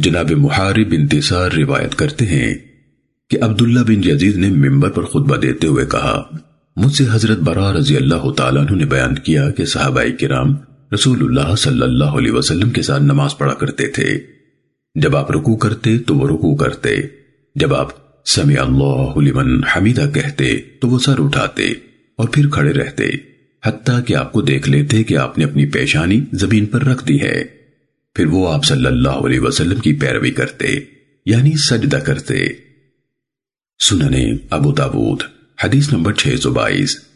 جناب محارب انتصار روایت کرتے ہیں کہ عبداللہ بن یزید نے ممبر پر خطبہ دیتے ہوئے کہا، مجھ سے حضرت برا رضی اللہ تعالیٰ عنہ نے بیان کیا کہ صحابہ کرام رسول اللہ صلی اللہ علیہ وسلم کے ساتھ نماز پڑھا کرتے تھے۔ جب آپ رکو کرتے تو وہ رکو کرتے، جب آپ سمی اللہ لمن حمیدہ کہتے تو وہ سر اٹھاتے اور پھر کھڑے رہتے، حتیٰ کہ آپ کو دیکھ لیتے کہ آپ نے اپنی پیشانی زمین پر رکھ دی ہے۔ پھر وہ آپ صلی اللہ علیہ وسلم کی پیروی کرتے یعنی سجدہ کرتے۔ سننے ابو تابوت حدیث نمبر 622